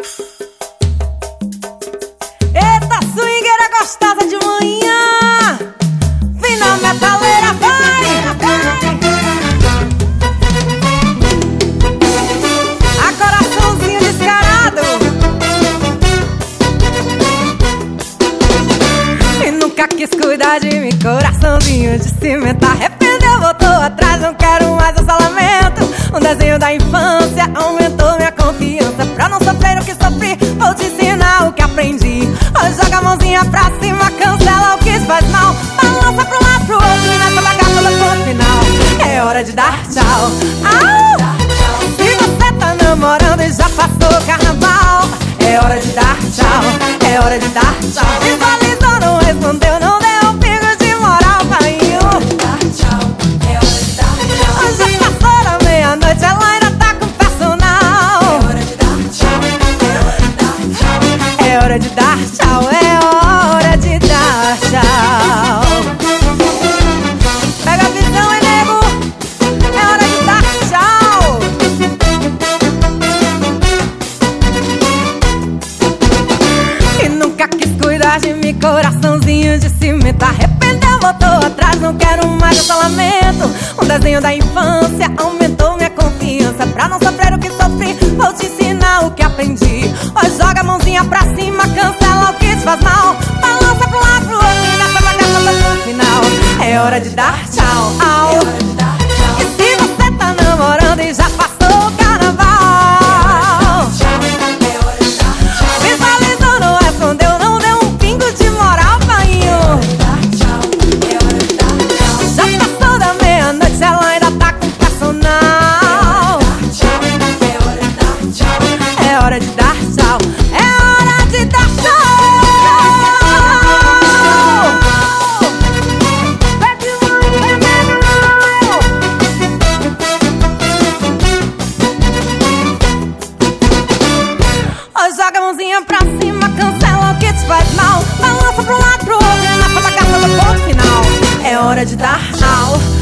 Eita, swingueira gostosa de manhã. Vem na metaleira, vai! A coraçãozinho descarado. E nunca quis cuidar de mim. Coraçãozinho de cimento. Arrependeu, voltou atrás. Não quero mais o salamento. Um desenho da infância Joga pra cima Cancela o que faz mal Balança pro lado, pro outro E nessa bagaça do ponto final É hora de dar tchau Au! Se você tá namorando e já passou o carnaval É hora de dar tchau É hora de dar tchau Visualizou, não respondeu, não deu um pingo de moral é tchau. Hoje passou da meia-noite, ela ainda tá com personal É hora de dar tchau, é hora de dar tchau. É hora de dar tchau, é hora mim, coraçãozinho de cimento. Arrependeu, voltou atrás, não quero mais esse lamento. Um desenho da infância aumentou minha confiança. Pra não sofrer o que sofri, vou te ensinar o que aprendi. Hoje joga a mãozinha pra cima, cancela o que te faz mal. Balança pro lado, pro outro e nessa bagaça do ponto final. É hora de dar tchau. É Au. Hora de dar tchau, é hora de dar tchau. Ó, Joga a mãozinha pra cima, cancela o que te faz mal. Balança pro lado, pro outro, na bagaça do ponto final. É hora de dar tchau.